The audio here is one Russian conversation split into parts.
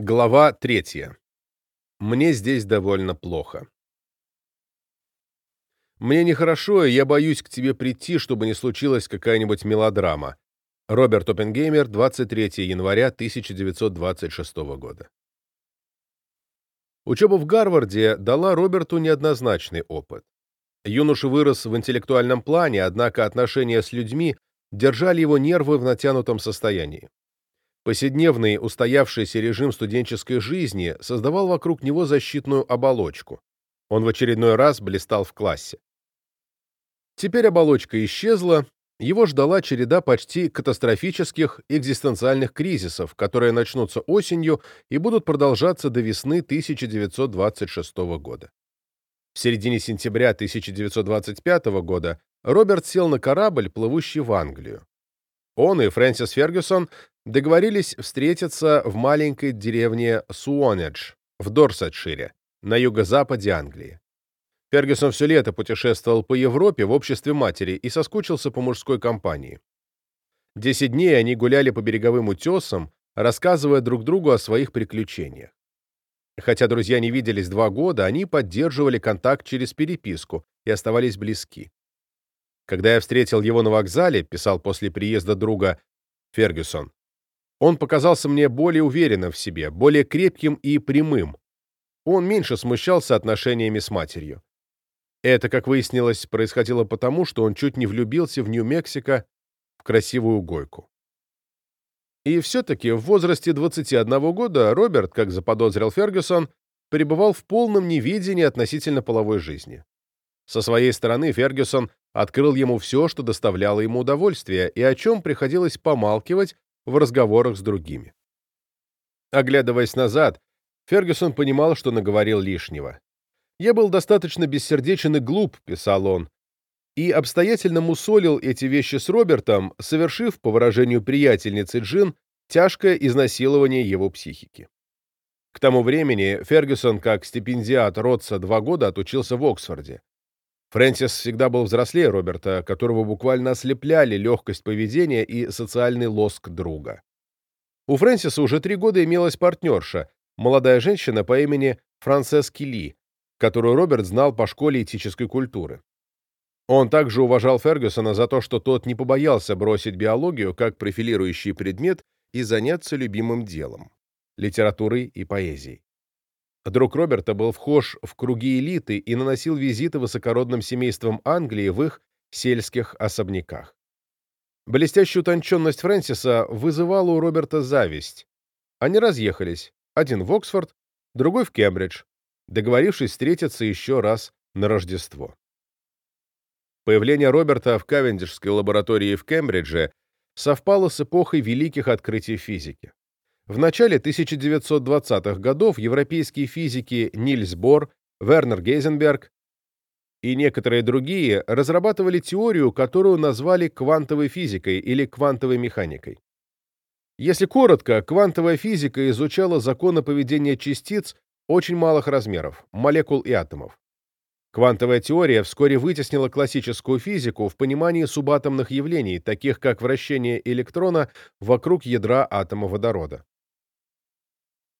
Глава третья. Мне здесь довольно плохо. Мне нехорошо, и я боюсь к тебе прийти, чтобы не случилась какая-нибудь мелодрама. Роберт Оппенгеймер, 23 января 1926 года. Учеба в Гарварде дала Роберту неоднозначный опыт. Юноша вырос в интеллектуальном плане, однако отношения с людьми держали его нервы в натянутом состоянии. Повседневный устоявшийся режим студенческой жизни создавал вокруг него защитную оболочку. Он в очередной раз блистал в классе. Теперь оболочка исчезла, его ждала череда почти катастрофических экзистенциальных кризисов, которые начнутся осенью и будут продолжаться до весны 1926 года. В середине сентября 1925 года Роберт сел на корабль, плывущий в Англию. Он и Фрэнсис Фергюсон договорились встретиться в маленькой деревне Суонедж в Дорсетшире, на юго-западе Англии. Фергюсон все лето путешествовал по Европе в обществе матери и соскучился по мужской компании. Десять дней они гуляли по береговым утесам, рассказывая друг другу о своих приключениях. Хотя друзья не виделись два года, они поддерживали контакт через переписку и оставались близки. Когда я встретил его на вокзале, писал после приезда друга Фергюсон, он показался мне более уверенным в себе, более крепким и прямым. Он меньше смущался отношениями с матерью. Это, как выяснилось, происходило потому, что он чуть не влюбился в Нью-Мексико в красивую гойку. И все-таки в возрасте 21 года Роберт, как заподозрил Фергюсон, пребывал в полном неведении относительно половой жизни. Со своей стороны Фергюсон открыл ему все, что доставляло ему удовольствие, и о чем приходилось помалкивать в разговорах с другими. Оглядываясь назад, Фергюсон понимал, что наговорил лишнего. «Я был достаточно бессердечен и глуп», — писал он, и обстоятельно мусолил эти вещи с Робертом, совершив, по выражению приятельницы Джин, тяжкое изнасилование его психики. К тому времени Фергюсон, как стипендиат Ротса, два года отучился в Оксфорде. Фрэнсис всегда был взрослее Роберта, которого буквально ослепляли легкость поведения и социальный лоск друга. У Фрэнсиса уже три года имелась партнерша, молодая женщина по имени Франсески Ли, которую Роберт знал по школе этической культуры. Он также уважал Фергюсона за то, что тот не побоялся бросить биологию как профилирующий предмет и заняться любимым делом — литературой и поэзией. Друг Роберта был вхож в круги элиты и наносил визиты высокородным семействам Англии в их сельских особняках. Блестящая утонченность Фрэнсиса вызывала у Роберта зависть. Они разъехались, один в Оксфорд, другой в Кембридж, договорившись встретиться еще раз на Рождество. Появление Роберта в Кавендишской лаборатории в Кембридже совпало с эпохой великих открытий физики. В начале 1920-х годов европейские физики Нильс Бор, Вернер Гейзенберг и некоторые другие разрабатывали теорию, которую назвали квантовой физикой или квантовой механикой. Если коротко, квантовая физика изучала законы поведения частиц очень малых размеров, молекул и атомов. Квантовая теория вскоре вытеснила классическую физику в понимании субатомных явлений, таких как вращение электрона вокруг ядра атома водорода.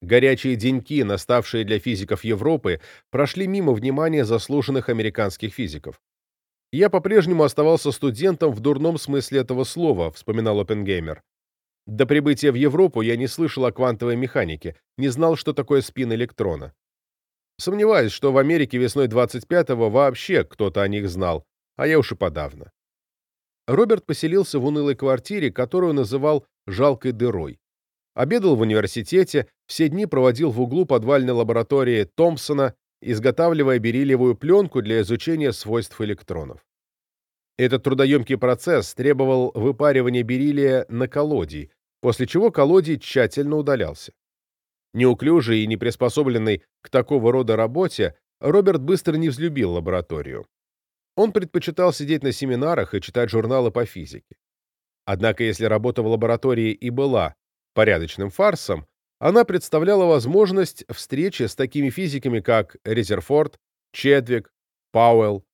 Горячие деньки, наставшие для физиков Европы, прошли мимо внимания заслуженных американских физиков. «Я по-прежнему оставался студентом в дурном смысле этого слова», — вспоминал Оппенгеймер. «До прибытия в Европу я не слышал о квантовой механике, не знал, что такое спин электрона. Сомневаюсь, что в Америке весной 25-го вообще кто-то о них знал, а я уж и подавно». Роберт поселился в унылой квартире, которую называл «жалкой дырой». Обедал в университете, все дни проводил в углу подвальной лаборатории Томпсона, изготавливая бериллиевую пленку для изучения свойств электронов. Этот трудоемкий процесс требовал выпаривания бериллия на колодий, после чего колодий тщательно удалялся. Неуклюжий и не приспособленный к такого рода работе, Роберт быстро не взлюбил лабораторию. Он предпочитал сидеть на семинарах и читать журналы по физике. Однако, если работа в лаборатории и была порядочным фарсом, она представляла возможность встречи с такими физиками, как Резерфорд, Чедвик, Пауэлл.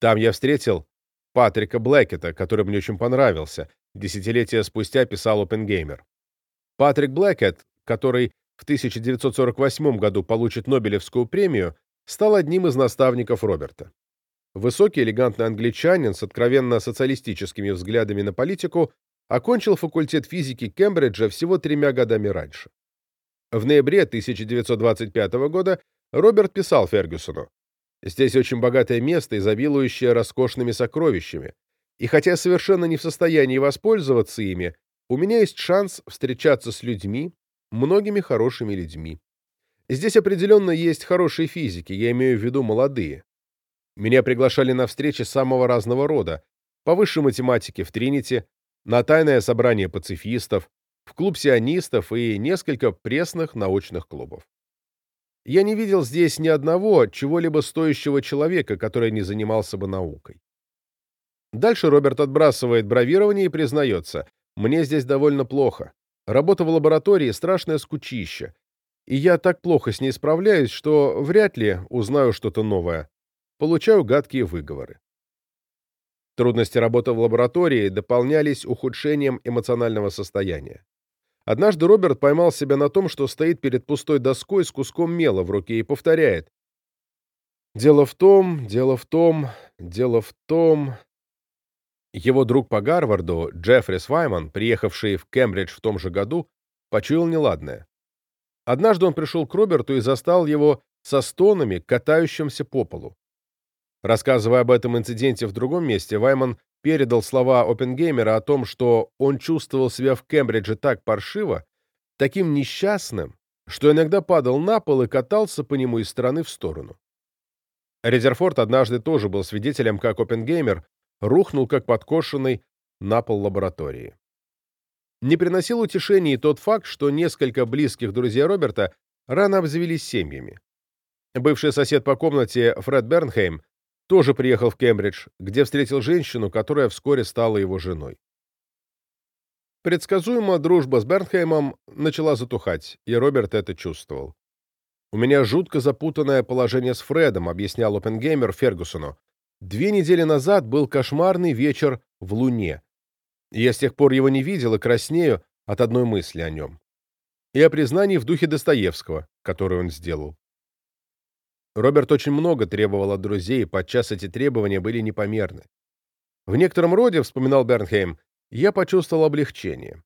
Там я встретил Патрика Блэкета, который мне очень понравился, десятилетия спустя писал Опенгеймер. Патрик Блэкет, который в 1948 году получит Нобелевскую премию, стал одним из наставников Роберта. Высокий элегантный англичанин с откровенно социалистическими взглядами на политику окончил факультет физики Кембриджа всего тремя годами раньше. В ноябре 1925 года Роберт писал Фергюсону «Здесь очень богатое место, изобилующее роскошными сокровищами, и хотя совершенно не в состоянии воспользоваться ими, у меня есть шанс встречаться с людьми, многими хорошими людьми. Здесь определенно есть хорошие физики, я имею в виду молодые. Меня приглашали на встречи самого разного рода, по высшей математике в Тринити, на тайное собрание пацифистов, в клуб сионистов и несколько пресных научных клубов. Я не видел здесь ни одного чего-либо стоящего человека, который не занимался бы наукой. Дальше Роберт отбрасывает бравирование и признается, «Мне здесь довольно плохо. Работа в лаборатории — страшное скучище, и я так плохо с ней справляюсь, что вряд ли узнаю что-то новое. Получаю гадкие выговоры». Трудности работы в лаборатории дополнялись ухудшением эмоционального состояния. Однажды Роберт поймал себя на том, что стоит перед пустой доской с куском мела в руке и повторяет «Дело в том, дело в том, дело в том...» Его друг по Гарварду, Джеффри Свайман, приехавший в Кембридж в том же году, почуял неладное. Однажды он пришел к Роберту и застал его со стонами, катающимся по полу. Рассказывая об этом инциденте в другом месте, Вайман передал слова Оппенгеймера о том, что он чувствовал себя в Кембридже так паршиво, таким несчастным, что иногда падал на пол и катался по нему из стороны в сторону. Резерфорд однажды тоже был свидетелем, как Оппенгеймер рухнул как подкошенный на пол лаборатории. Не приносил утешения и тот факт, что несколько близких друзей Роберта рано обзавелись семьями. Бывший сосед по комнате Фред Бернхейм тоже приехал в Кембридж, где встретил женщину, которая вскоре стала его женой. Предсказуемо дружба с Бернхеймом начала затухать, и Роберт это чувствовал. «У меня жутко запутанное положение с Фредом», — объяснял Оппенгеймер Фергусону. Две недели назад был кошмарный вечер в Луне. Я с тех пор его не видел и краснею от одной мысли о нем. И о признании в духе Достоевского, которое он сделал. Роберт очень много требовал от друзей, и подчас эти требования были непомерны. В некотором роде, вспоминал Бернхейм, я почувствовал облегчение.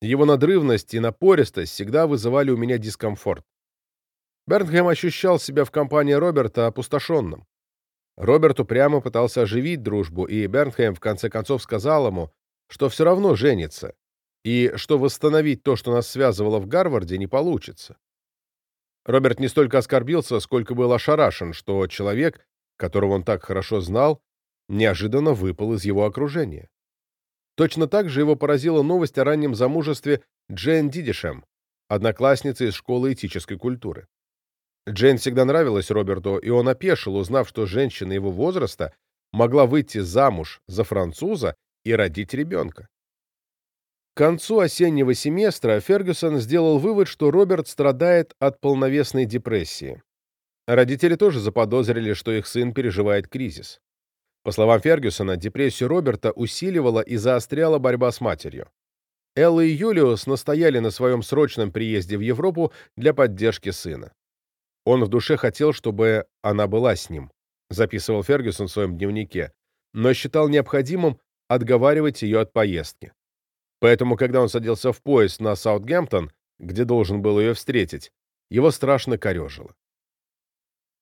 Его надрывность и напористость всегда вызывали у меня дискомфорт. Бернхейм ощущал себя в компании Роберта опустошенным. Роберт упрямо пытался оживить дружбу, и Бернхейм в конце концов сказал ему, что все равно женится, и что восстановить то, что нас связывало в Гарварде, не получится. Роберт не столько оскорбился, сколько был ошарашен, что человек, которого он так хорошо знал, неожиданно выпал из его окружения. Точно так же его поразила новость о раннем замужестве Джейн Дидишем, одноклассницы из школы этической культуры. Джейн всегда нравилась Роберту, и он опешил, узнав, что женщина его возраста могла выйти замуж за француза и родить ребенка. К концу осеннего семестра Фергюсон сделал вывод, что Роберт страдает от полновесной депрессии. Родители тоже заподозрили, что их сын переживает кризис. По словам Фергюсона, депрессию Роберта усиливала и заостряла борьба с матерью. Элла и Юлиус настояли на своем срочном приезде в Европу для поддержки сына. Он в душе хотел, чтобы она была с ним, записывал Фергюсон в своем дневнике, но считал необходимым отговаривать ее от поездки. Поэтому, когда он садился в поезд на Саутгемптон, где должен был ее встретить, его страшно корежило.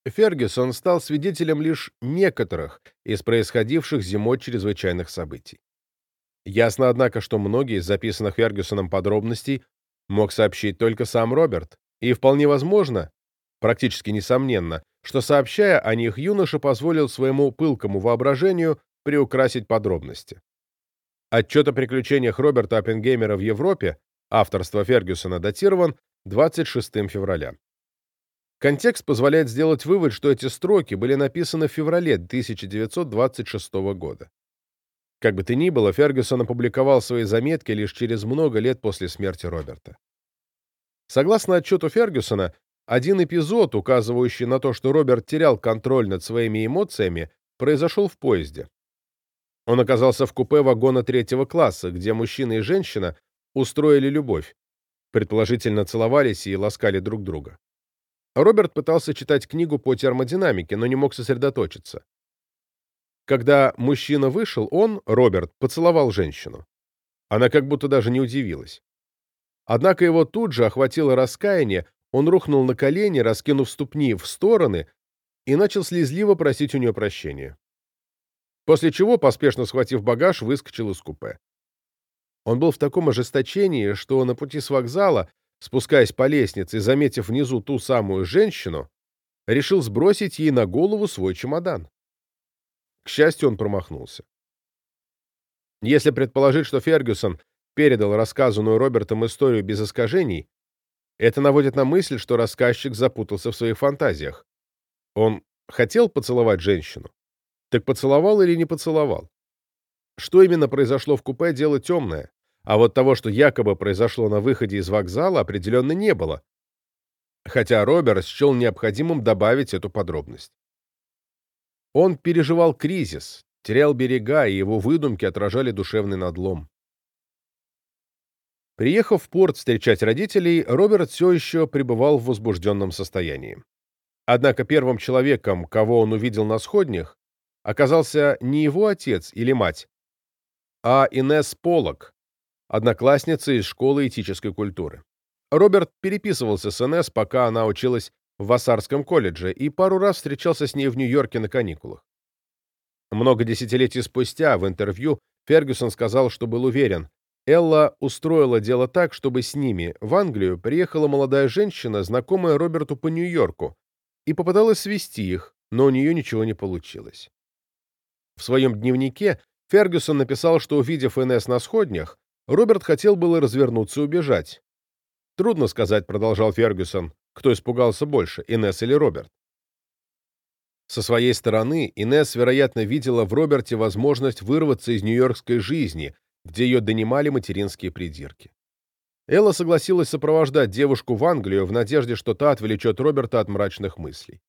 Фергюсон стал свидетелем лишь некоторых из происходивших зимой чрезвычайных событий. Ясно, однако, что многие из записанных Фергюсоном подробностей мог сообщить только сам Роберт, и вполне возможно, Практически несомненно, что, сообщая о них, юноша позволил своему пылкому воображению приукрасить подробности. Отчет о приключениях Роберта Оппенгеймера в Европе, авторство Фергюсона, датирован 26 февраля. Контекст позволяет сделать вывод, что эти строки были написаны в феврале 1926 года. Как бы то ни было, Фергюсон опубликовал свои заметки лишь через много лет после смерти Роберта. Согласно отчету Фергюсона, один эпизод, указывающий на то, что Роберт терял контроль над своими эмоциями, произошел в поезде. Он оказался в купе вагона третьего класса, где мужчина и женщина устроили любовь. предположительно целовались и ласкали друг друга. Роберт пытался читать книгу по термодинамике, но не мог сосредоточиться. Когда мужчина вышел, он, Роберт, поцеловал женщину. Она как будто даже не удивилась. Однако его тут же охватило раскаяние, он рухнул на колени, раскинув ступни в стороны, и начал слезливо просить у нее прощения. После чего, поспешно схватив багаж, выскочил из купе. Он был в таком ожесточении, что на пути с вокзала, спускаясь по лестнице и заметив внизу ту самую женщину, решил сбросить ей на голову свой чемодан. К счастью, он промахнулся. Если предположить, что Фергюсон передал рассказанную Робертом историю без искажений, это наводит на мысль, что рассказчик запутался в своих фантазиях. Он хотел поцеловать женщину? Так поцеловал или не поцеловал? Что именно произошло в купе, дело темное. А вот того, что якобы произошло на выходе из вокзала, определенно не было. Хотя Роберт счел необходимым добавить эту подробность. Он переживал кризис, терял берега, и его выдумки отражали душевный надлом. Приехав в порт встречать родителей, Роберт все еще пребывал в возбужденном состоянии. Однако первым человеком, кого он увидел на сходнях, оказался не его отец или мать, а Инесс Полок, одноклассница из школы этической культуры. Роберт переписывался с Инесс, пока она училась в Вассарском колледже, и пару раз встречался с ней в Нью-Йорке на каникулах. Много десятилетий спустя в интервью Фергюсон сказал, что был уверен, Элла устроила дело так, чтобы с ними в Англию приехала молодая женщина, знакомая Роберту по Нью-Йорку, и попыталась свести их, но у нее ничего не получилось. В своем дневнике Фергюсон написал, что, увидев Инесс на сходнях, Роберт хотел было развернуться и убежать. «Трудно сказать», — продолжал Фергюсон, кто испугался больше, Инесс или Роберт. Со своей стороны, Инесс, вероятно, видела в Роберте возможность вырваться из нью-йоркской жизни, где ее донимали материнские придирки. Элла согласилась сопровождать девушку в Англию в надежде, что та отвлечет Роберта от мрачных мыслей.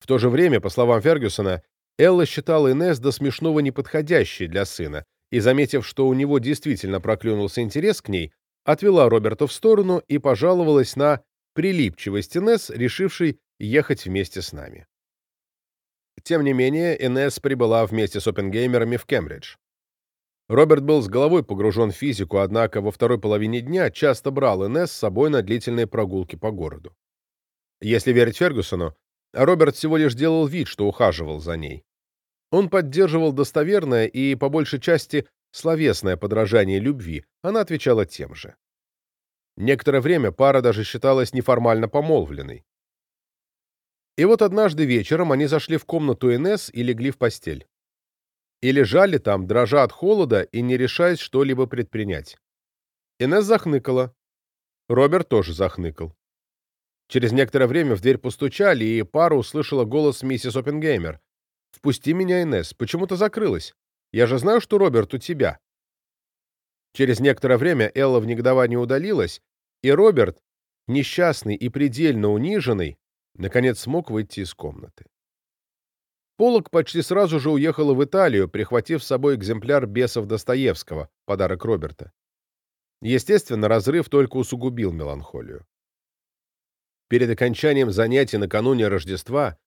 В то же время, по словам Фергюсона, Элла считала Инесс до смешного неподходящей для сына и, заметив, что у него действительно проклюнулся интерес к ней, отвела Роберта в сторону и пожаловалась на прилипчивость Инесс, решившей ехать вместе с нами. Тем не менее, Инесс прибыла вместе с опенгеймерами в Кембридж. Роберт был с головой погружен в физику, однако во второй половине дня часто брал Инесс с собой на длительные прогулки по городу. Если верить Фергюсону, Роберт всего лишь делал вид, что ухаживал за ней. Он поддерживал достоверное и, по большей части, словесное подражание любви, она отвечала тем же. Некоторое время пара даже считалась неформально помолвленной. И вот однажды вечером они зашли в комнату Инесс и легли в постель и лежали там, дрожа от холода и не решаясь что-либо предпринять. Инесс захныкала. Роберт тоже захныкал. Через некоторое время в дверь постучали, и пара услышала голос миссис Оппенгеймер. «Впусти меня, Инесс. Почему ты закрылась? Я же знаю, что Роберт у тебя». Через некоторое время Элла в негодовании удалилась, и Роберт, несчастный и предельно униженный, наконец смог выйти из комнаты. Полок почти сразу же уехала в Италию, прихватив с собой экземпляр «Бесов Достоевского», подарок Роберта. Естественно, разрыв только усугубил меланхолию. Перед окончанием занятий накануне Рождества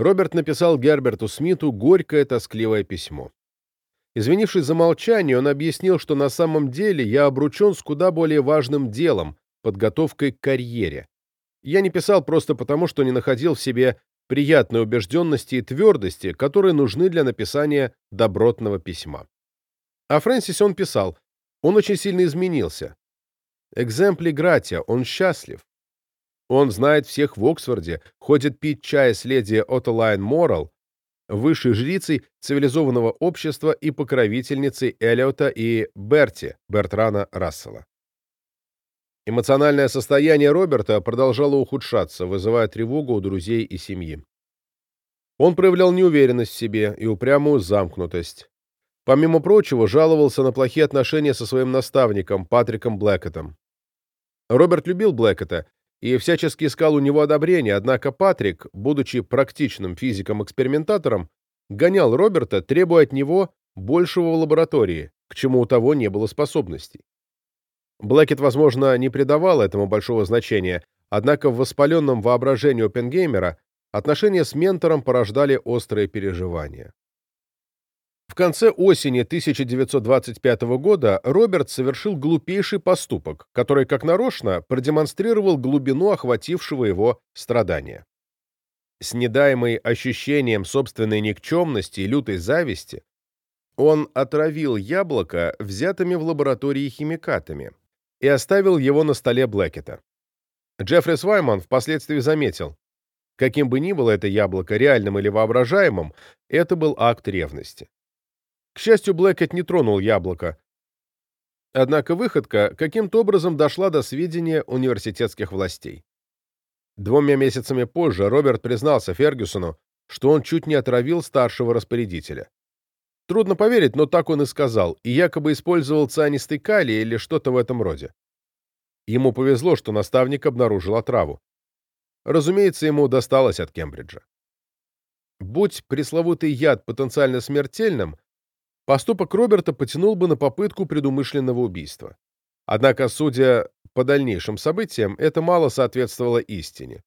Роберт написал Герберту Смиту горькое тоскливое письмо. Извинившись за молчание, он объяснил, что на самом деле я обручен с куда более важным делом — подготовкой к карьере. Я не писал просто потому, что не находил в себе приятной убежденности и твердости, которые нужны для написания добротного письма. О Фрэнсисе он писал, он очень сильно изменился. Экземпли гратия, он счастлив. Он знает всех в Оксфорде, ходит пить чай с леди Отолайн Моррелл, высшей жрицей цивилизованного общества и покровительницей Эллиота и Берти, Бертрана Рассела. Эмоциональное состояние Роберта продолжало ухудшаться, вызывая тревогу у друзей и семьи. Он проявлял неуверенность в себе и упрямую замкнутость. Помимо прочего, жаловался на плохие отношения со своим наставником, Патриком Блэкетом. Роберт любил Блэкета и всячески искал у него одобрения, однако Патрик, будучи практичным физиком-экспериментатором, гонял Роберта, требуя от него большего в лаборатории, к чему у того не было способностей. Блэкет, возможно, не придавал этому большого значения, однако в воспаленном воображении Оппенгеймера отношения с ментором порождали острые переживания. В конце осени 1925 года Роберт совершил глупейший поступок, который, как нарочно, продемонстрировал глубину охватившего его страдания. С недаемой ощущением собственной никчемности и лютой зависти он отравил яблоко взятыми в лаборатории химикатами и оставил его на столе Блэкета. Джеффри Свайман впоследствии заметил, каким бы ни было это яблоко, реальным или воображаемым, это был акт ревности. К счастью, Блэкет не тронул яблоко. Однако выходка каким-то образом дошла до сведения университетских властей. Двумя месяцами позже Роберт признался Фергюсону, что он чуть не отравил старшего распорядителя. Трудно поверить, но так он и сказал, и якобы использовал цианистый калий или что-то в этом роде. Ему повезло, что наставник обнаружил отраву. Разумеется, ему досталось от Кембриджа. Будь пресловутый яд потенциально смертельным, поступок Роберта потянул бы на попытку предумышленного убийства. Однако, судя по дальнейшим событиям, это мало соответствовало истине.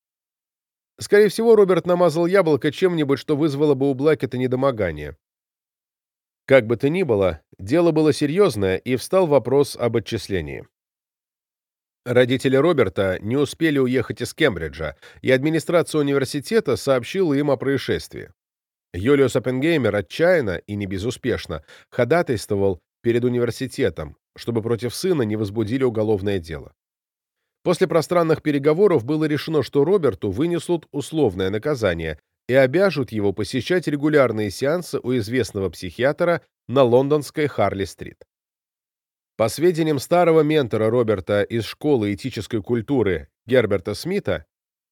Скорее всего, Роберт намазал яблоко чем-нибудь, что вызвало бы у Блэкета недомогание. Как бы то ни было, дело было серьезное, и встал вопрос об отчислении. Родители Роберта не успели уехать из Кембриджа, и администрация университета сообщила им о происшествии. Юлиус Оппенгеймер отчаянно и не безуспешно ходатайствовал перед университетом, чтобы против сына не возбудили уголовное дело. После пространных переговоров было решено, что Роберту вынесут условное наказание и обяжут его посещать регулярные сеансы у известного психиатра на лондонской Харли-стрит. По сведениям старого ментора Роберта из школы этической культуры Герберта Смита,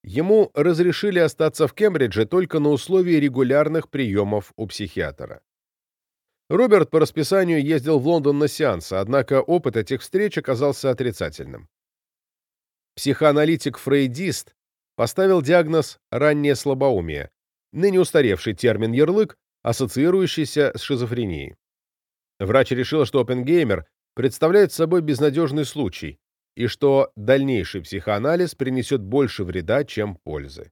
Ему разрешили остаться в Кембридже только на условии регулярных приемов у психиатра. Роберт по расписанию ездил в Лондон на сеансы, однако опыт этих встреч оказался отрицательным. Психоаналитик-фрейдист поставил диагноз «раннее слабоумие», ныне устаревший термин-ярлык, ассоциирующийся с шизофренией. Врач решил, что Оппенгеймер представляет собой безнадежный случай, и что дальнейший психоанализ принесет больше вреда, чем пользы.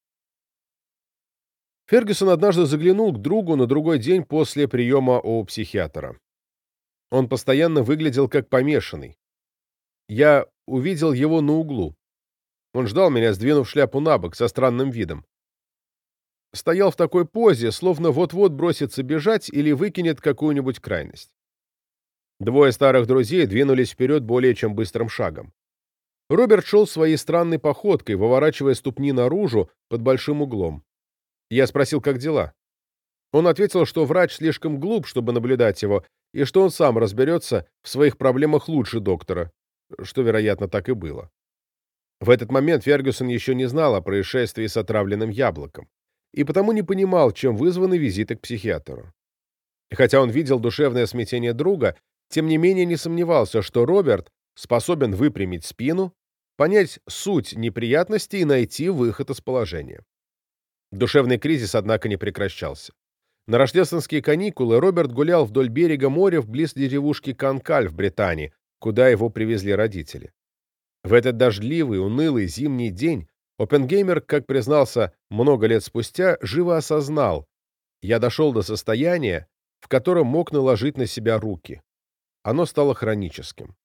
Фергюсон однажды заглянул к другу на другой день после приема у психиатра. Он постоянно выглядел как помешанный. Я увидел его на углу. Он ждал меня, сдвинув шляпу на бок, со странным видом. Стоял в такой позе, словно вот-вот бросится бежать или выкинет какую-нибудь крайность. Двое старых друзей двинулись вперед более чем быстрым шагом. Роберт шел своей странной походкой, выворачивая ступни наружу под большим углом. Я спросил, как дела. Он ответил, что врач слишком глуп, чтобы наблюдать его, и что он сам разберется в своих проблемах лучше доктора, что, вероятно, так и было. В этот момент Фергюсон еще не знал о происшествии с отравленным яблоком и потому не понимал, чем вызваны визиты к психиатру. Хотя он видел душевное смятение друга, тем не менее не сомневался, что Роберт способен выпрямить спину понять суть неприятностей и найти выход из положения. Душевный кризис, однако, не прекращался. На рождественские каникулы Роберт гулял вдоль берега моря вблиз деревушки Канкаль в Британии, куда его привезли родители. В этот дождливый, унылый зимний день Оппенгеймер, как признался много лет спустя, живо осознал, я дошел до состояния, в котором мог наложить на себя руки. Оно стало хроническим.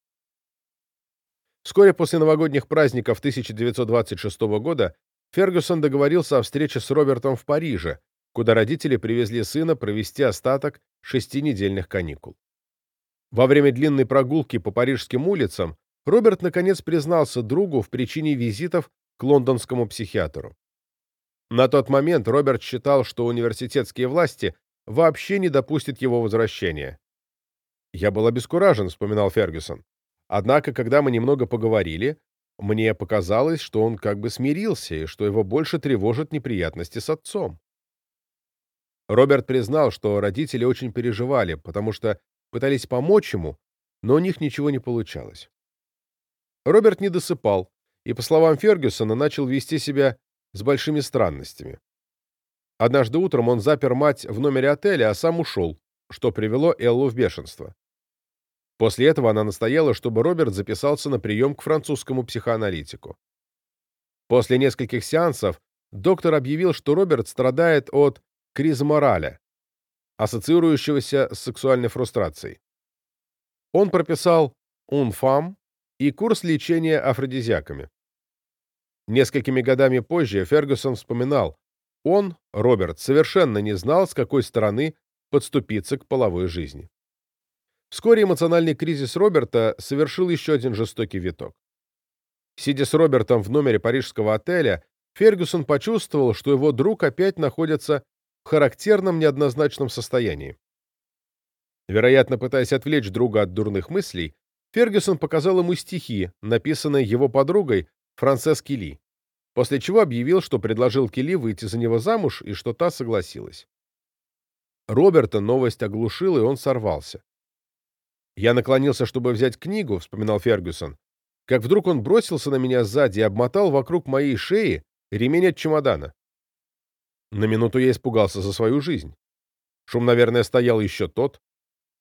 Вскоре после новогодних праздников 1926 года Фергюсон договорился о встрече с Робертом в Париже, куда родители привезли сына провести остаток шестинедельных каникул. Во время длинной прогулки по парижским улицам Роберт наконец признался другу в причине визитов к лондонскому психиатру. На тот момент Роберт считал, что университетские власти вообще не допустят его возвращения. «Я был обескуражен», — вспоминал Фергюсон. Однако, когда мы немного поговорили, мне показалось, что он как бы смирился и что его больше тревожат неприятности с отцом. Роберт признал, что родители очень переживали, потому что пытались помочь ему, но у них ничего не получалось. Роберт не досыпал и, по словам Фергюсона, начал вести себя с большими странностями. Однажды утром он запер мать в номере отеля, а сам ушел, что привело Эллу в бешенство. После этого она настояла, чтобы Роберт записался на прием к французскому психоаналитику. После нескольких сеансов доктор объявил, что Роберт страдает от кризмораля, ассоциирующегося с сексуальной фрустрацией. Он прописал «Унфам» и курс лечения афродизиаками. Несколькими годами позже Фергюсон вспоминал, он, Роберт, совершенно не знал, с какой стороны подступиться к половой жизни. Вскоре эмоциональный кризис Роберта совершил еще один жестокий виток. Сидя с Робертом в номере парижского отеля, Фергюсон почувствовал, что его друг опять находится в характерном неоднозначном состоянии. Вероятно, пытаясь отвлечь друга от дурных мыслей, Фергюсон показал ему стихи, написанные его подругой Франсес Килли, после чего объявил, что предложил Килли выйти за него замуж и что та согласилась. Роберта новость оглушила, и он сорвался. «Я наклонился, чтобы взять книгу», — вспоминал Фергюсон, как вдруг он бросился на меня сзади и обмотал вокруг моей шеи ремень от чемодана. На минуту я испугался за свою жизнь. Шум, наверное, стоял еще тот.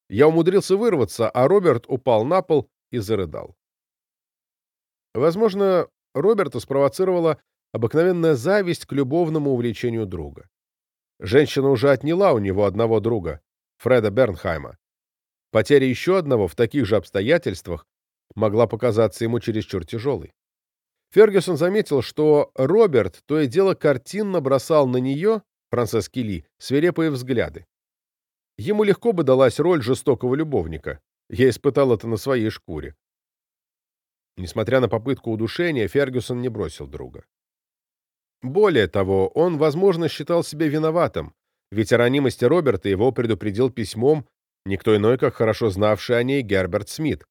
Я умудрился вырваться, а Роберт упал на пол и зарыдал. Возможно, Роберта спровоцировала обыкновенная зависть к любовному увлечению друга. Женщина уже отняла у него одного друга, Фреда Бернхайма. Потеря еще одного в таких же обстоятельствах могла показаться ему чересчур тяжелой. Фергюсон заметил, что Роберт то и дело картинно бросал на нее, Францески Ли, свирепые взгляды. Ему легко бы далась роль жестокого любовника. Я испытал это на своей шкуре. Несмотря на попытку удушения, Фергюсон не бросил друга. Более того, он, возможно, считал себя виноватым, ведь о ранимости Роберта его предупредил письмом никто иной, как хорошо знавший о ней Герберт Смит.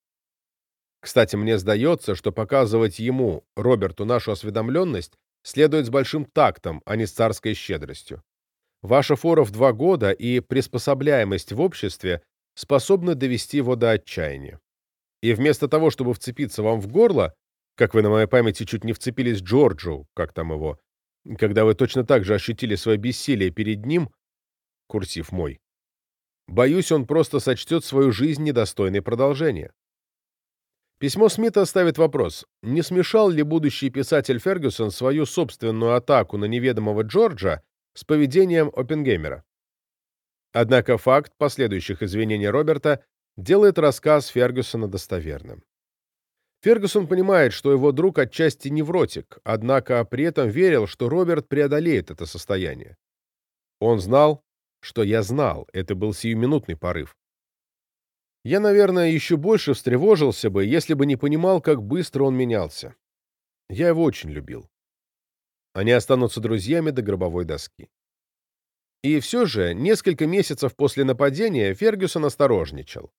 Кстати, мне сдается, что показывать ему, Роберту, нашу осведомленность следует с большим тактом, а не с царской щедростью. Ваша фора в два года и приспособляемость в обществе способны довести его до отчаяния. И вместо того, чтобы вцепиться вам в горло, как вы на моей памяти чуть не вцепились Джорджу, как там его, когда вы точно так же ощутили свое бессилие перед ним, курсив мой, боюсь, он просто сочтет свою жизнь недостойной продолжения. Письмо Смита ставит вопрос, не смешал ли будущий писатель Фергюсон свою собственную атаку на неведомого Джорджа с поведением Оппенгеймера. Однако факт последующих извинений Роберта делает рассказ Фергюсона достоверным. Фергюсон понимает, что его друг отчасти невротик, однако при этом верил, что Роберт преодолеет это состояние. Он знал, что я знал, это был сиюминутный порыв. Я, наверное, еще больше встревожился бы, если бы не понимал, как быстро он менялся. Я его очень любил. Они останутся друзьями до гробовой доски. И все же, несколько месяцев после нападения Фергюсон осторожничал.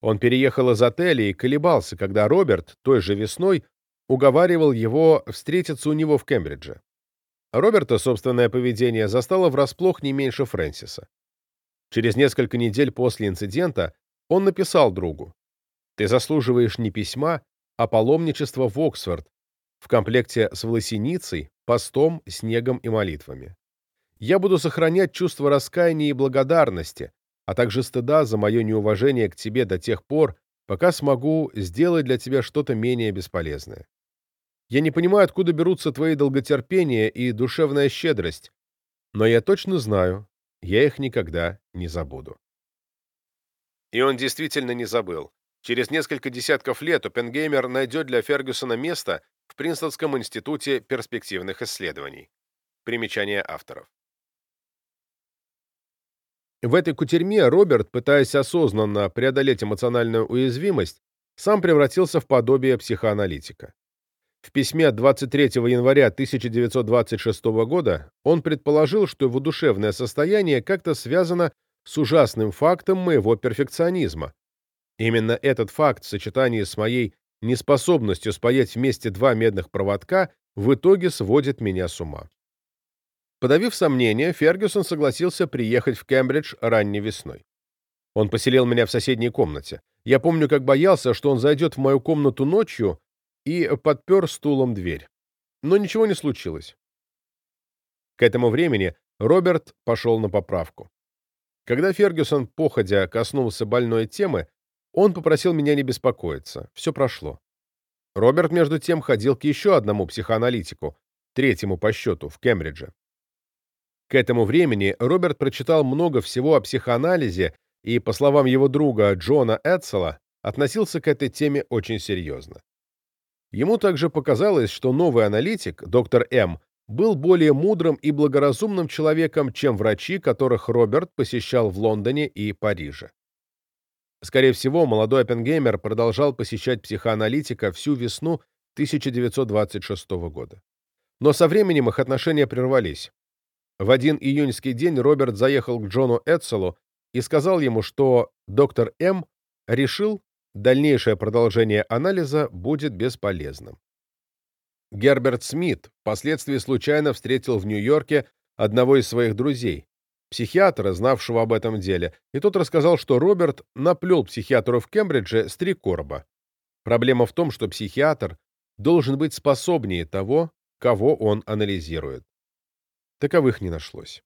Он переехал из отеля и колебался, когда Роберт той же весной уговаривал его встретиться у него в Кембридже. Роберта собственное поведение застало врасплох не меньше Фрэнсиса. Через несколько недель после инцидента он написал другу, «Ты заслуживаешь не письма, а паломничества в Оксфорд в комплекте с волосиницей, постом, снегом и молитвами. Я буду сохранять чувство раскаяния и благодарности, а также стыда за мое неуважение к тебе до тех пор, пока смогу сделать для тебя что-то менее бесполезное. Я не понимаю, откуда берутся твои долготерпение и душевная щедрость, но я точно знаю, я их никогда не забуду. И он действительно не забыл. Через несколько десятков лет Оппенгеймер найдет для Фергюсона место в Принстонском институте перспективных исследований. Примечание авторов. В этой кутерьме Роберт, пытаясь осознанно преодолеть эмоциональную уязвимость, сам превратился в подобие психоаналитика. В письме от 23 января 1926 года он предположил, что его душевное состояние как-то связано с ужасным фактом моего перфекционизма. Именно этот факт в сочетании с моей неспособностью спаять вместе два медных проводка в итоге сводит меня с ума. Подавив сомнения, Фергюсон согласился приехать в Кембридж ранней весной. Он поселил меня в соседней комнате. Я помню, как боялся, что он зайдет в мою комнату ночью и подпер стулом дверь. Но ничего не случилось. К этому времени Роберт пошел на поправку. Когда Фергюсон, походя, коснулся больной темы, Он попросил меня не беспокоиться. Все прошло. Роберт, между тем, ходил к еще одному психоаналитику, третьему по счету, в Кембридже. К этому времени Роберт прочитал много всего о психоанализе и, по словам его друга Джона Эдсела, относился к этой теме очень серьезно. Ему также показалось, что новый аналитик, доктор М., был более мудрым и благоразумным человеком, чем врачи, которых Роберт посещал в Лондоне и Париже. Скорее всего, молодой Оппенгеймер продолжал посещать психоаналитика всю весну 1926 года. Но со временем их отношения прервались. В один июньский день Роберт заехал к Джону Эдселу и сказал ему, что доктор М. решил, дальнейшее продолжение анализа будет бесполезным. Герберт Смит впоследствии случайно встретил в Нью-Йорке одного из своих друзей, психиатра, знавшего об этом деле, и тот рассказал, что Роберт наплел психиатру в Кембридже с три короба. Проблема в том, что психиатр должен быть способнее того, кого он анализирует. Таковых не нашлось.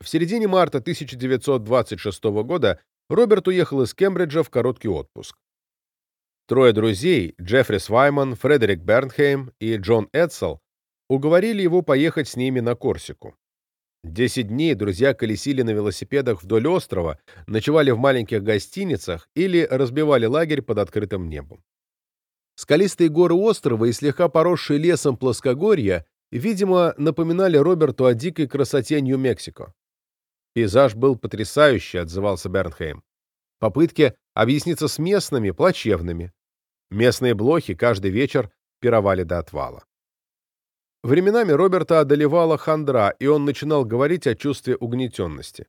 В середине марта 1926 года Роберт уехал из Кембриджа в короткий отпуск. Трое друзей, Джеффри Свайман, Фредерик Бернхейм и Джон Эдсел, уговорили его поехать с ними на Корсику. Десять дней друзья колесили на велосипедах вдоль острова, ночевали в маленьких гостиницах или разбивали лагерь под открытым небом. Скалистые горы острова и слегка поросшие лесом плоскогорья, видимо, напоминали Роберту о дикой красоте Нью-Мексико. Пейзаж был потрясающий, отзывался Бернхейм. Попытки объясниться с местными плачевными. Местные блохи каждый вечер пировали до отвала. Временами Роберта одолевала хандра, и он начинал говорить о чувстве угнетенности.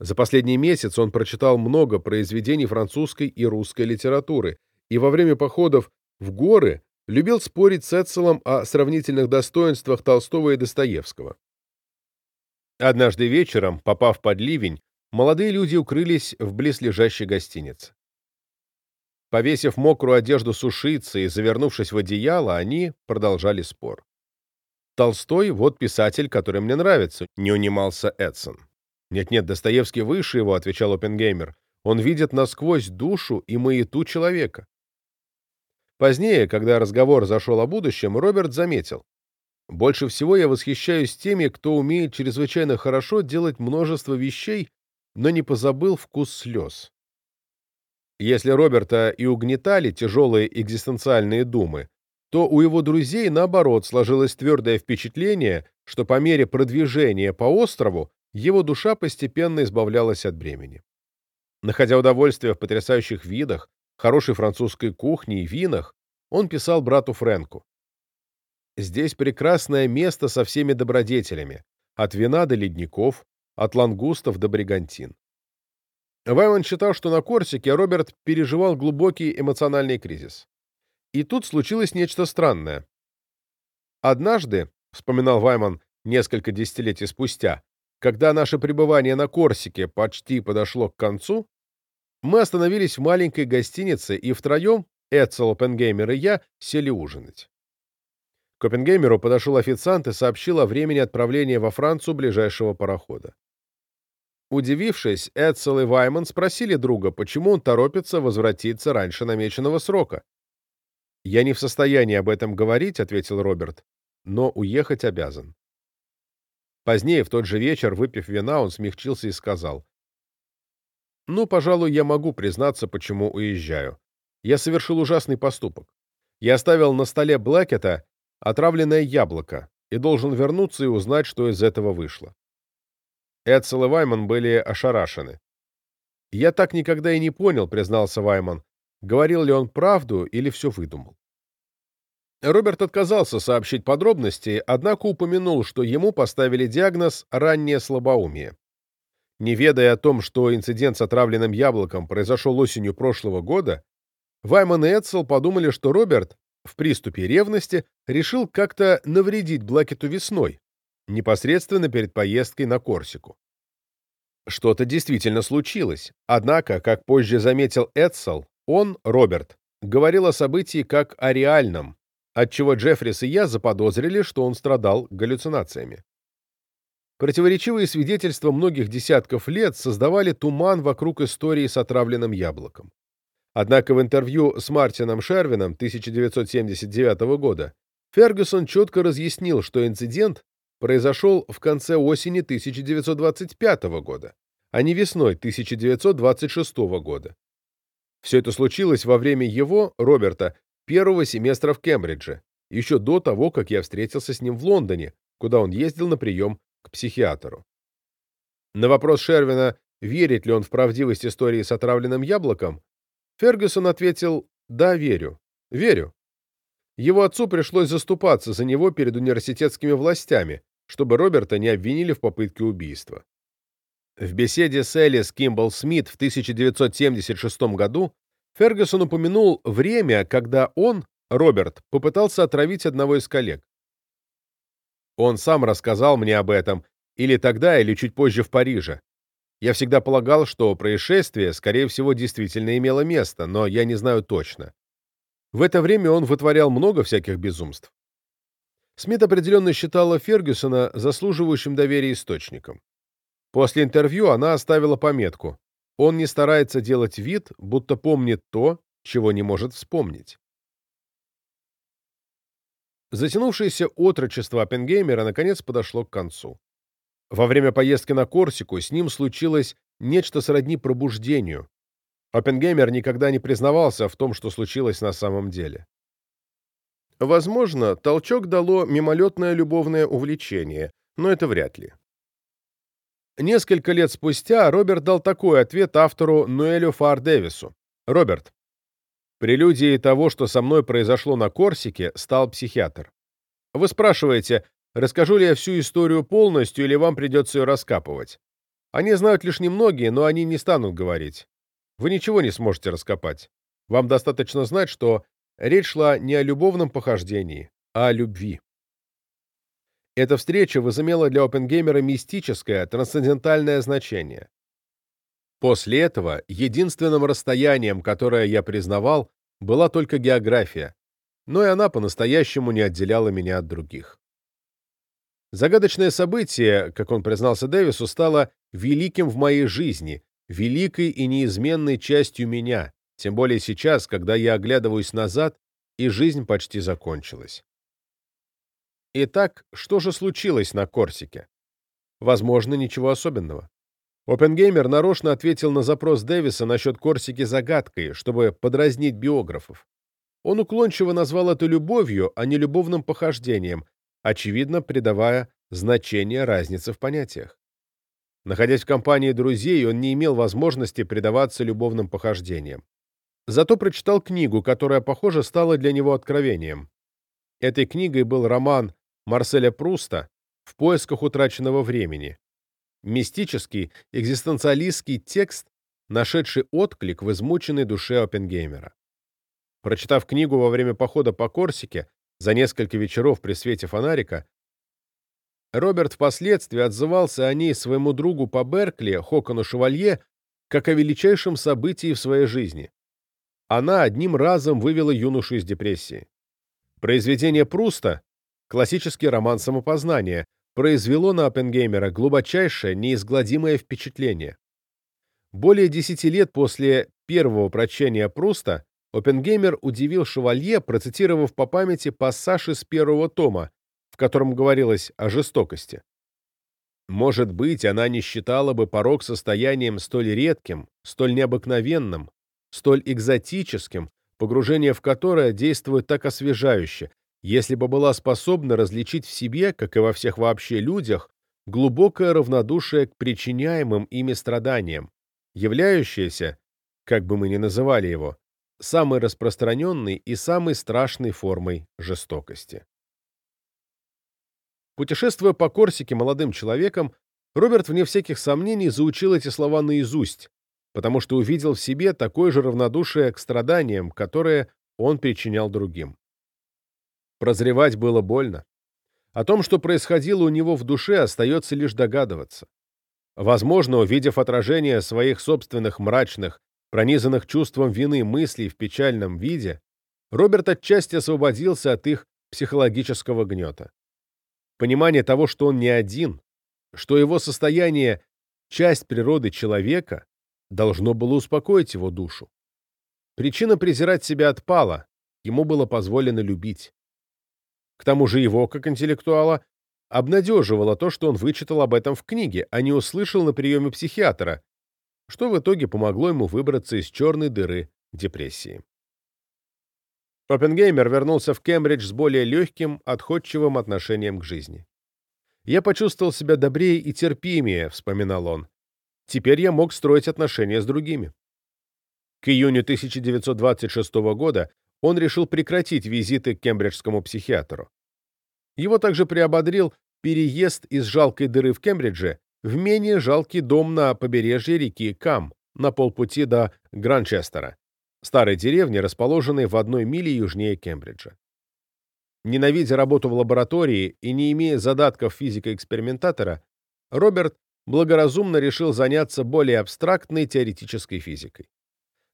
За последний месяц он прочитал много произведений французской и русской литературы, и во время походов в горы любил спорить с Эцелом о сравнительных достоинствах Толстого и Достоевского. Однажды вечером, попав под ливень, молодые люди укрылись в близлежащей гостинице. Повесив мокрую одежду сушиться и завернувшись в одеяло, они продолжали спор. «Толстой — вот писатель, который мне нравится», — не унимался Эдсон. «Нет-нет, Достоевский выше его», — отвечал Оппенгеймер. «Он видит насквозь душу и маяту человека». Позднее, когда разговор зашел о будущем, Роберт заметил. «Больше всего я восхищаюсь теми, кто умеет чрезвычайно хорошо делать множество вещей, но не позабыл вкус слез». Если Роберта и угнетали тяжелые экзистенциальные думы, то у его друзей, наоборот, сложилось твердое впечатление, что по мере продвижения по острову его душа постепенно избавлялась от бремени. Находя удовольствие в потрясающих видах, хорошей французской кухне и винах, он писал брату Фрэнку. «Здесь прекрасное место со всеми добродетелями, от вина до ледников, от лангустов до бригантин». Вайман считал, что на Корсике Роберт переживал глубокий эмоциональный кризис. И тут случилось нечто странное. Однажды, вспоминал Вайман несколько десятилетий спустя, когда наше пребывание на Корсике почти подошло к концу, мы остановились в маленькой гостинице и втроем, Эдсел, Оппенгеймер и я, сели ужинать. К Оппенгеймеру подошел официант и сообщил о времени отправления во Францию ближайшего парохода. Удивившись, Эдсел и Вайман спросили друга, почему он торопится возвратиться раньше намеченного срока. «Я не в состоянии об этом говорить», — ответил Роберт, — «но уехать обязан». Позднее, в тот же вечер, выпив вина, он смягчился и сказал, «Ну, пожалуй, я могу признаться, почему уезжаю. Я совершил ужасный поступок. Я оставил на столе Блэкета отравленное яблоко и должен вернуться и узнать, что из этого вышло». Эдсел и Вайман были ошарашены. «Я так никогда и не понял», — признался Вайман, говорил ли он правду или все выдумал. Роберт отказался сообщить подробности, однако упомянул, что ему поставили диагноз «раннее слабоумие». Не ведая о том, что инцидент с отравленным яблоком произошел осенью прошлого года, Вайман и Эдсел подумали, что Роберт в приступе ревности решил как-то навредить Блэкету весной, непосредственно перед поездкой на Корсику. Что-то действительно случилось, однако, как позже заметил Эдсел, он, Роберт, говорил о событии как о реальном, отчего Джеффрис и я заподозрили, что он страдал галлюцинациями. Противоречивые свидетельства многих десятков лет создавали туман вокруг истории с отравленным яблоком. Однако в интервью с Мартином Шервином 1979 года Фергюсон четко разъяснил, что инцидент произошел в конце осени 1925 года, а не весной 1926 года. Все это случилось во время его, Роберта, первого семестра в Кембридже, еще до того, как я встретился с ним в Лондоне, куда он ездил на прием к психиатру. На вопрос Шервина, верит ли он в правдивость истории с отравленным яблоком, Фергюсон ответил «Да, верю. Верю». Его отцу пришлось заступаться за него перед университетскими властями, чтобы Роберта не обвинили в попытке убийства. В беседе с Элис Кимбл Смит в 1976 году Фергюсон упомянул время, когда он, Роберт, попытался отравить одного из коллег. Он сам рассказал мне об этом, или тогда, или чуть позже в Париже. Я всегда полагал, что происшествие, скорее всего, действительно имело место, но я не знаю точно. В это время он вытворял много всяких безумств. Смит определенно считала Фергюсона заслуживающим доверия источником. После интервью она оставила пометку «Он не старается делать вид, будто помнит то, чего не может вспомнить». Затянувшееся отрочество Оппенгеймера наконец подошло к концу. Во время поездки на Корсику с ним случилось нечто сродни пробуждению. Оппенгеймер никогда не признавался в том, что случилось на самом деле. Возможно, толчок дало мимолетное любовное увлечение, но это вряд ли. Несколько лет спустя Роберт дал такой ответ автору Ноэлю Фар Дэвису. «Роберт, прелюдией того, что со мной произошло на Корсике, стал психиатр. Вы спрашиваете, Расскажу ли я всю историю полностью, или вам придется ее раскапывать? Они знают лишь немногие, но они не станут говорить. Вы ничего не сможете раскопать. Вам достаточно знать, что речь шла не о любовном похождении, а о любви. Эта встреча возымела для Опенгеймера мистическое, трансцендентальное значение. После этого единственным расстоянием, которое я признавал, была только география, но и она по-настоящему не отделяла меня от других. Загадочное событие, как он признался Дэвису, стало великим в моей жизни, великой и неизменной частью меня, тем более сейчас, когда я оглядываюсь назад, и жизнь почти закончилась. Итак, что же случилось на Корсике? Возможно, ничего особенного. Опенгеймер нарочно ответил на запрос Дэвиса насчет Корсики загадкой, чтобы подразнить биографов. Он уклончиво назвал это любовью, а не любовным похождением, очевидно придавая значение разницы в понятиях. Находясь в компании друзей, он не имел возможности предаваться любовным похождениям. Зато прочитал книгу, которая, похоже, стала для него откровением. Этой книгой был роман Марселя Пруста «В поисках утраченного времени». Мистический, экзистенциалистский текст, нашедший отклик в измученной душе Оппенгеймера. Прочитав книгу во время похода по Корсике, за несколько вечеров при свете фонарика, Роберт впоследствии отзывался о ней своему другу по Беркли, Хокону Шевалье, как о величайшем событии в своей жизни. Она одним разом вывела юношу из депрессии. Произведение Пруста, классический роман самопознания, произвело на Оппенгеймера глубочайшее, неизгладимое впечатление. Более десяти лет после первого прочтения Пруста Оппенгеймер удивил Шевалье, процитировав по памяти пассаж из первого тома, в котором говорилось о жестокости. Может быть, она не считала бы порог состоянием столь редким, столь необыкновенным, столь экзотическим, погружение в которое действует так освежающе, если бы была способна различить в себе, как и во всех вообще людях, глубокое равнодушие к причиняемым ими страданиям, являющееся, как бы мы ни называли его, самой распространенной и самой страшной формой жестокости. Путешествуя по Корсике молодым человеком, Роберт, вне всяких сомнений, заучил эти слова наизусть, потому что увидел в себе такое же равнодушие к страданиям, которое он причинял другим. Прозревать было больно. О том, что происходило у него в душе, остается лишь догадываться. Возможно, увидев отражение своих собственных мрачных, пронизанных чувством вины мыслей в печальном виде, Роберт отчасти освободился от их психологического гнета. Понимание того, что он не один, что его состояние — часть природы человека, должно было успокоить его душу. Причина презирать себя отпала, ему было позволено любить. К тому же его, как интеллектуала, обнадеживало то, что он вычитал об этом в книге, а не услышал на приеме психиатра, что в итоге помогло ему выбраться из черной дыры депрессии. Оппенгеймер вернулся в Кембридж с более легким, отходчивым отношением к жизни. «Я почувствовал себя добрее и терпимее», — вспоминал он. «Теперь я мог строить отношения с другими». К июню 1926 года он решил прекратить визиты к кембриджскому психиатру. Его также приободрил переезд из жалкой дыры в Кембридже в менее жалкий дом на побережье реки Кам на полпути до Гранчестера, старой деревни, расположенной в одной миле южнее Кембриджа. Ненавидя работу в лаборатории и не имея задатков физика-экспериментатора, Роберт благоразумно решил заняться более абстрактной теоретической физикой.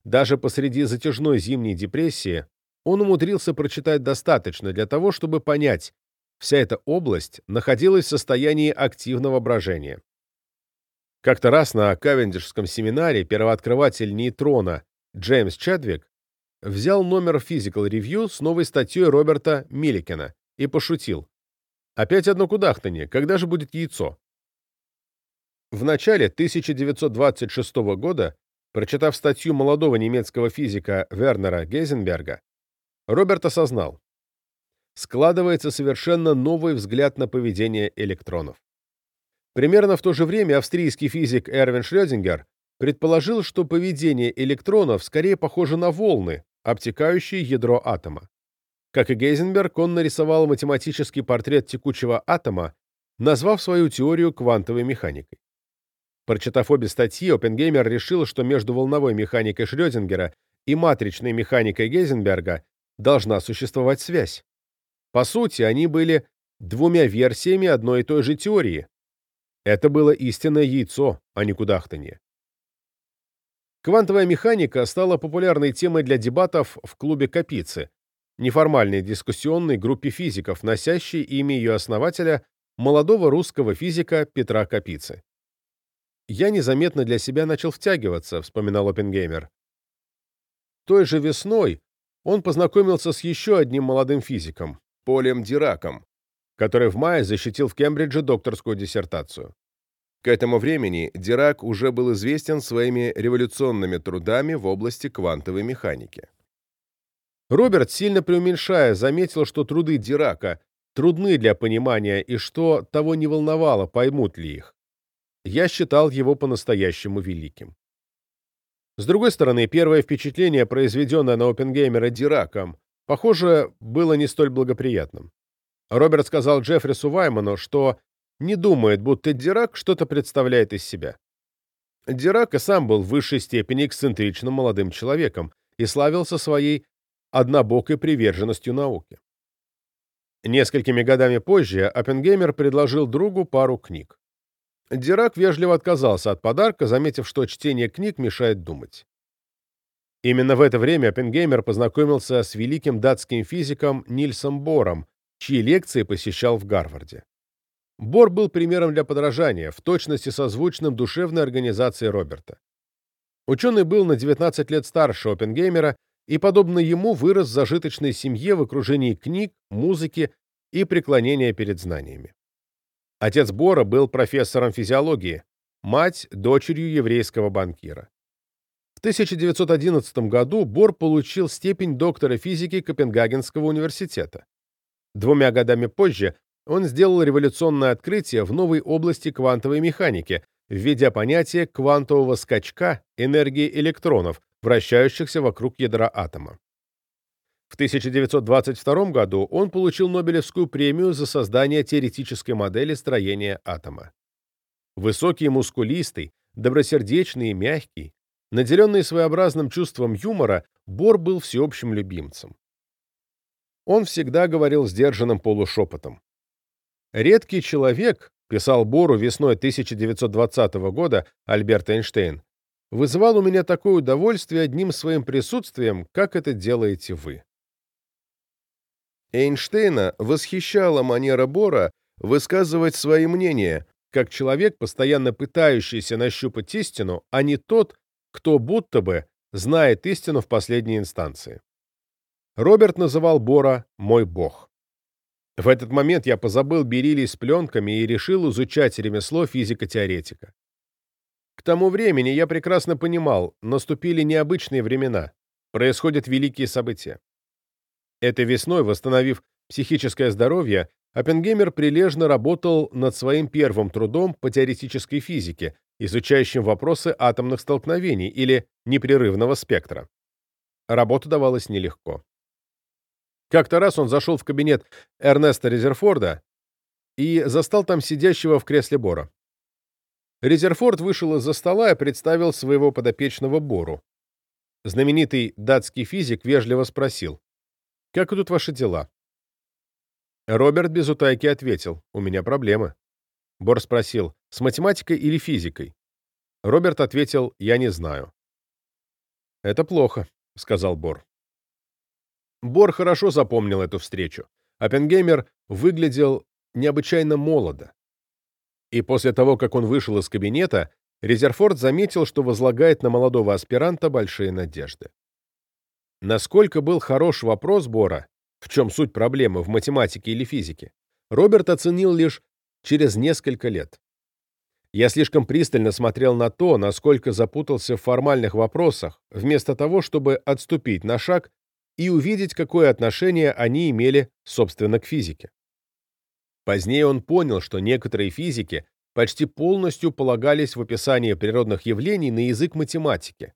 Даже посреди затяжной зимней депрессии он умудрился прочитать достаточно для того, чтобы понять, вся эта область находилась в состоянии активного брожения. Как-то раз на Кавендишском семинаре первооткрыватель нейтрона Джеймс Чедвик взял номер Physical Review с новой статьей Роберта Милликена и пошутил. «Опять одно кудахтанье, когда же будет яйцо?» В начале 1926 года, прочитав статью молодого немецкого физика Вернера Гейзенберга, Роберт осознал. Складывается совершенно новый взгляд на поведение электронов. Примерно в то же время австрийский физик Эрвин Шрёдингер предположил, что поведение электронов скорее похоже на волны, обтекающие ядро атома. Как и Гейзенберг, он нарисовал математический портрет текучего атома, назвав свою теорию квантовой механикой. Прочитав обе статьи, Оппенгеймер решил, что между волновой механикой Шрёдингера и матричной механикой Гейзенберга должна существовать связь. По сути, они были двумя версиями одной и той же теории, это было истинное яйцо, а не кудахтанье. Квантовая механика стала популярной темой для дебатов в клубе Капицы, неформальной дискуссионной группе физиков, носящей имя ее основателя, молодого русского физика Петра Капицы. «Я незаметно для себя начал втягиваться», — вспоминал Оппенгеймер. Той же весной он познакомился с еще одним молодым физиком, Полем Дираком, который в мае защитил в Кембридже докторскую диссертацию. К этому времени Дирак уже был известен своими революционными трудами в области квантовой механики. Роберт, сильно преуменьшая, заметил, что труды Дирака трудны для понимания и что того не волновало, поймут ли их. Я считал его по-настоящему великим. С другой стороны, первое впечатление, произведенное на Опенгеймера Дираком, похоже, было не столь благоприятным. Роберт сказал Джеффрису Вайману, что не думает, будто Дирак что-то представляет из себя. Дирак и сам был в высшей степени эксцентричным молодым человеком и славился своей однобокой приверженностью науке. Несколькими годами позже Оппенгеймер предложил другу пару книг. Дирак вежливо отказался от подарка, заметив, что чтение книг мешает думать. Именно в это время Оппенгеймер познакомился с великим датским физиком Нильсом Бором, чьи лекции посещал в Гарварде. Бор был примером для подражания, в точности созвучным душевной организации Роберта. Ученый был на 19 лет старше Оппенгеймера и, подобно ему, вырос в зажиточной семье в окружении книг, музыки и преклонения перед знаниями. Отец Бора был профессором физиологии, мать – дочерью еврейского банкира. В 1911 году Бор получил степень доктора физики Копенгагенского университета. Двумя годами позже он сделал революционное открытие в новой области квантовой механики, введя понятие квантового скачка энергии электронов, вращающихся вокруг ядра атома. В 1922 году он получил Нобелевскую премию за создание теоретической модели строения атома. Высокий, мускулистый, добросердечный и мягкий, наделенный своеобразным чувством юмора, Бор был всеобщим любимцем. Он всегда говорил сдержанным полушепотом. «Редкий человек», — писал Бору весной 1920 года Альберт Эйнштейн, «вызывал у меня такое удовольствие одним своим присутствием, как это делаете вы». Эйнштейна восхищала манера Бора высказывать свои мнения, как человек, постоянно пытающийся нащупать истину, а не тот, кто будто бы знает истину в последней инстанции. Роберт называл Бора «мой бог». В этот момент я позабыл бериллий с пленками и решил изучать ремесло физико-теоретика. К тому времени я прекрасно понимал, наступили необычные времена, происходят великие события. Этой весной, восстановив психическое здоровье, Оппенгеймер прилежно работал над своим первым трудом по теоретической физике, изучающим вопросы атомных столкновений или непрерывного спектра. Работа давалась нелегко. Как-то раз он зашел в кабинет Эрнеста Резерфорда и застал там сидящего в кресле Бора. Резерфорд вышел из-за стола и представил своего подопечного Бору. Знаменитый датский физик вежливо спросил, «Как идут ваши дела?» Роберт без утайки ответил, «У меня проблемы». Бор спросил, «С математикой или физикой?» Роберт ответил, «Я не знаю». «Это плохо», — сказал Бор. Бор хорошо запомнил эту встречу. Оппенгеймер выглядел необычайно молодо. И после того, как он вышел из кабинета, Резерфорд заметил, что возлагает на молодого аспиранта большие надежды. Насколько был хорош вопрос Бора, в чем суть проблемы в математике или физике, Роберт оценил лишь через несколько лет. Я слишком пристально смотрел на то, насколько запутался в формальных вопросах, вместо того, чтобы отступить на шаг и увидеть, какое отношение они имели, собственно, к физике. Позднее он понял, что некоторые физики почти полностью полагались в описании природных явлений на язык математики.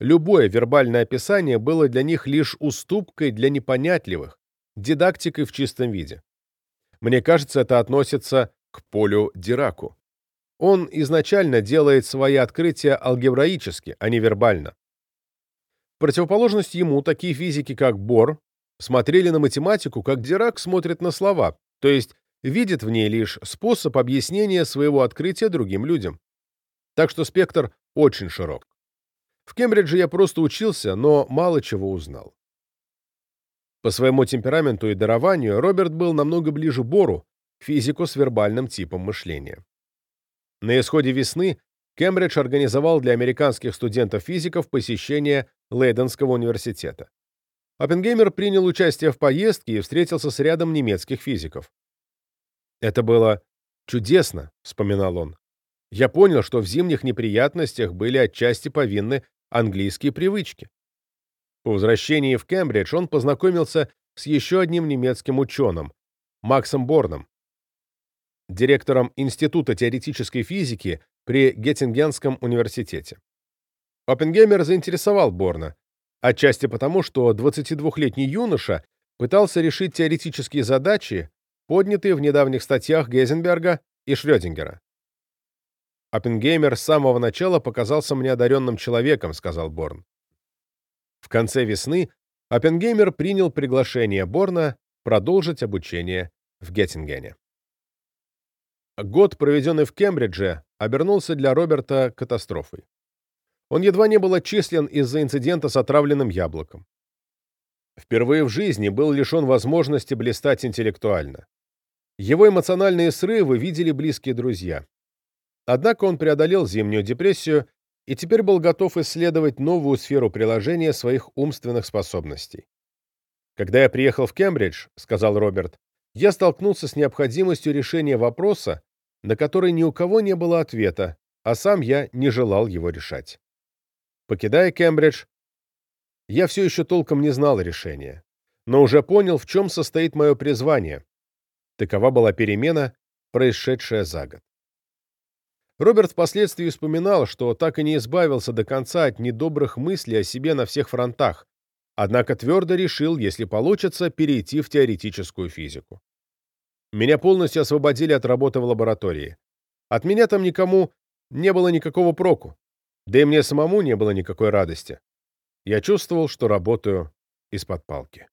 Любое вербальное описание было для них лишь уступкой для непонятливых, дидактикой в чистом виде. Мне кажется, это относится к Полю Дираку. Он изначально делает свои открытия алгебраически, а не вербально. Противоположность ему, такие физики, как Бор, смотрели на математику, как Дирак смотрит на слова, то есть видит в ней лишь способ объяснения своего открытия другим людям. Так что спектр очень широк. В Кембридже я просто учился, но мало чего узнал. По своему темпераменту и дарованию Роберт был намного ближе Бору, физику с вербальным типом мышления. На исходе весны Кембридж организовал для американских студентов-физиков посещение Лейденского университета. Оппенгеймер принял участие в поездке и встретился с рядом немецких физиков. «Это было чудесно», — вспоминал он. «Я понял, что в зимних неприятностях были отчасти повинны английские привычки. По возвращении в Кембридж он познакомился с еще одним немецким ученым, Максом Борном, директором Института теоретической физики при Геттингенском университете. Оппенгеймер заинтересовал Борна, отчасти потому, что 22-летний юноша пытался решить теоретические задачи, поднятые в недавних статьях Гейзенберга и Шрёдингера. «Оппенгеймер с самого начала показался мне одаренным человеком», — сказал Борн. В конце весны Оппенгеймер принял приглашение Борна продолжить обучение в Геттингене. Год, проведенный в Кембридже, обернулся для Роберта катастрофой. Он едва не был отчислен из-за инцидента с отравленным яблоком. Впервые в жизни был лишен возможности блистать интеллектуально. Его эмоциональные срывы видели близкие друзья. Однако он преодолел зимнюю депрессию и теперь был готов исследовать новую сферу приложения своих умственных способностей. «Когда я приехал в Кембридж, — сказал Роберт, — я столкнулся с необходимостью решения вопроса, на который ни у кого не было ответа, а сам я не желал его решать. Покидая Кембридж, я все еще толком не знал решения, но уже понял, в чем состоит мое призвание. Такова была перемена, происшедшая за год. Роберт впоследствии вспоминал, что так и не избавился до конца от недобрых мыслей о себе на всех фронтах, однако твердо решил, если получится, перейти в теоретическую физику. Меня полностью освободили от работы в лаборатории. От меня там никому не было никакого проку, да и мне самому не было никакой радости. Я чувствовал, что работаю из-под палки.